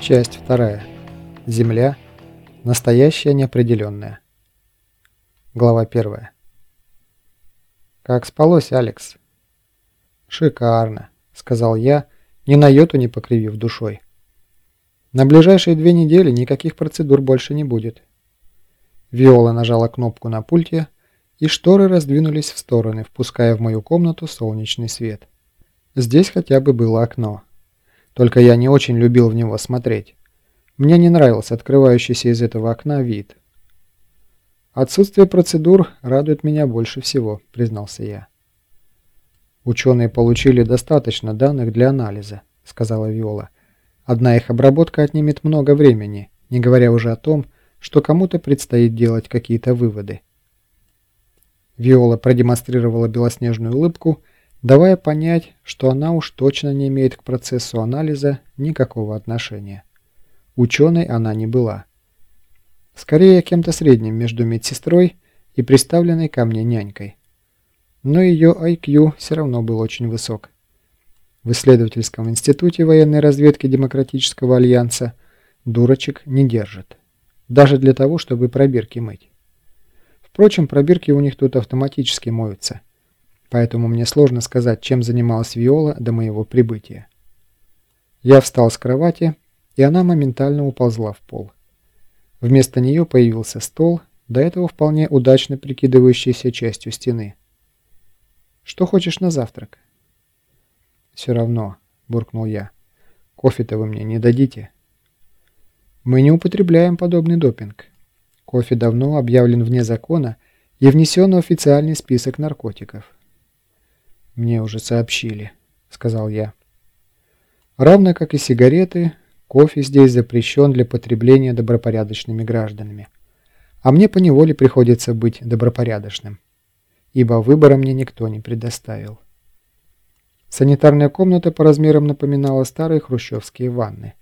Часть вторая. Земля. Настоящая неопределенная. Глава первая. «Как спалось, Алекс?» «Шикарно», — сказал я, ни на йоту не покривив душой. «На ближайшие две недели никаких процедур больше не будет». Виола нажала кнопку на пульте, и шторы раздвинулись в стороны, впуская в мою комнату солнечный свет. Здесь хотя бы было окно. Только я не очень любил в него смотреть. Мне не нравился открывающийся из этого окна вид. «Отсутствие процедур радует меня больше всего», — признался я. «Ученые получили достаточно данных для анализа», — сказала Виола. «Одна их обработка отнимет много времени, не говоря уже о том, что кому-то предстоит делать какие-то выводы». Виола продемонстрировала белоснежную улыбку — давая понять, что она уж точно не имеет к процессу анализа никакого отношения. Ученой она не была. Скорее, кем-то средним между медсестрой и представленной ко мне нянькой. Но ее IQ все равно был очень высок. В исследовательском институте военной разведки Демократического альянса дурочек не держат. Даже для того, чтобы пробирки мыть. Впрочем, пробирки у них тут автоматически моются поэтому мне сложно сказать, чем занималась Виола до моего прибытия. Я встал с кровати, и она моментально уползла в пол. Вместо нее появился стол, до этого вполне удачно прикидывающийся частью стены. «Что хочешь на завтрак?» «Все равно», — буркнул я. «Кофе-то вы мне не дадите?» «Мы не употребляем подобный допинг. Кофе давно объявлен вне закона и внесен в официальный список наркотиков. «Мне уже сообщили», — сказал я. Равно как и сигареты, кофе здесь запрещен для потребления добропорядочными гражданами. А мне поневоле приходится быть добропорядочным, ибо выбора мне никто не предоставил. Санитарная комната по размерам напоминала старые хрущевские ванны.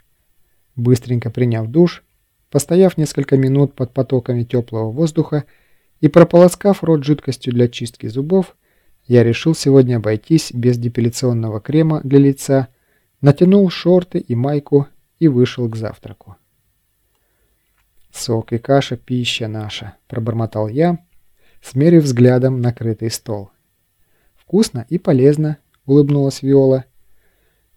Быстренько приняв душ, постояв несколько минут под потоками теплого воздуха и прополоскав рот жидкостью для чистки зубов, я решил сегодня обойтись без депиляционного крема для лица, натянул шорты и майку и вышел к завтраку. «Сок и каша – пища наша», – пробормотал я, смерив взглядом накрытый стол. «Вкусно и полезно», – улыбнулась Виола.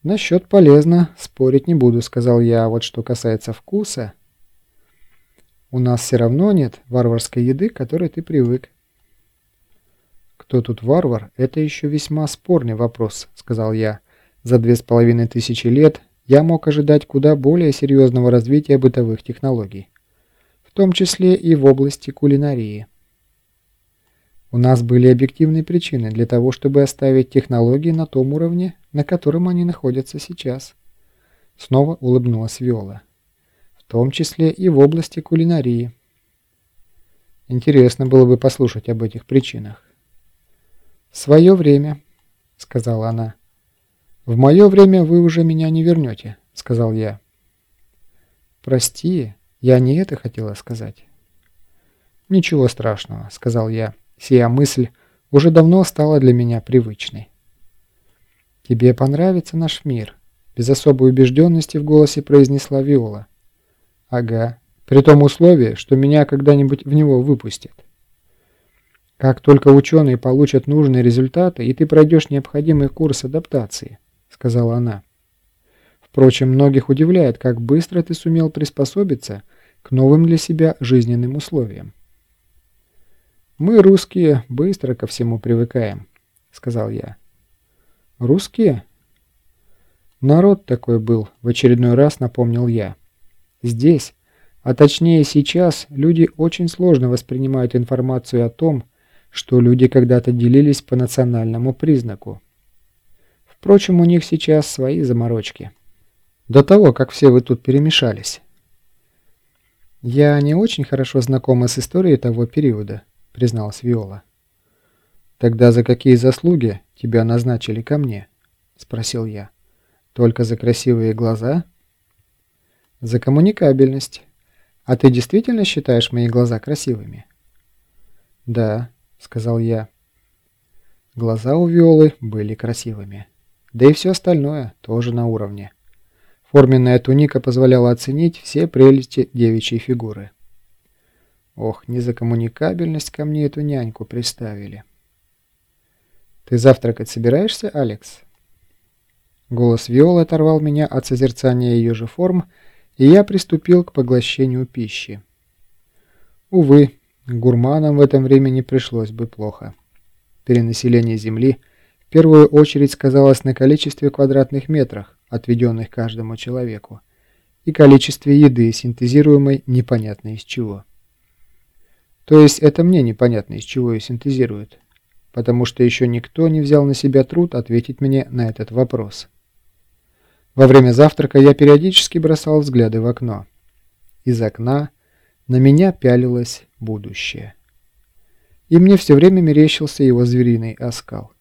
«Насчет полезно спорить не буду», – сказал я. «А вот что касается вкуса...» «У нас все равно нет варварской еды, к которой ты привык», кто тут варвар, это еще весьма спорный вопрос, сказал я. За две с половиной тысячи лет я мог ожидать куда более серьезного развития бытовых технологий. В том числе и в области кулинарии. У нас были объективные причины для того, чтобы оставить технологии на том уровне, на котором они находятся сейчас. Снова улыбнулась Виола. В том числе и в области кулинарии. Интересно было бы послушать об этих причинах. «Свое время», — сказала она. «В мое время вы уже меня не вернете», — сказал я. «Прости, я не это хотела сказать». «Ничего страшного», — сказал я. Сия мысль уже давно стала для меня привычной. «Тебе понравится наш мир», — без особой убежденности в голосе произнесла Виола. «Ага, при том условии, что меня когда-нибудь в него выпустят». Как только ученые получат нужные результаты, и ты пройдешь необходимый курс адаптации, сказала она. Впрочем, многих удивляет, как быстро ты сумел приспособиться к новым для себя жизненным условиям. «Мы, русские, быстро ко всему привыкаем», — сказал я. «Русские?» «Народ такой был», — в очередной раз напомнил я. «Здесь, а точнее сейчас, люди очень сложно воспринимают информацию о том, что люди когда-то делились по национальному признаку. Впрочем, у них сейчас свои заморочки. До того, как все вы тут перемешались. «Я не очень хорошо знакома с историей того периода», — призналась Виола. «Тогда за какие заслуги тебя назначили ко мне?» — спросил я. «Только за красивые глаза?» «За коммуникабельность. А ты действительно считаешь мои глаза красивыми?» «Да», — сказал я. Глаза у Виолы были красивыми. Да и все остальное тоже на уровне. Форменная туника позволяла оценить все прелести девичьей фигуры. Ох, не за коммуникабельность ко мне эту няньку приставили. «Ты завтракать собираешься, Алекс?» Голос Виолы оторвал меня от созерцания ее же форм, и я приступил к поглощению пищи. Увы, гурманам в этом времени пришлось бы плохо. Перенаселение Земли в первую очередь сказалось на количестве квадратных метрах, отведенных каждому человеку, и количестве еды, синтезируемой непонятно из чего. То есть это мне непонятно, из чего ее синтезируют, потому что еще никто не взял на себя труд ответить мне на этот вопрос. Во время завтрака я периодически бросал взгляды в окно. Из окна на меня пялилось будущее. И мне все время мерещился его звериный оскал.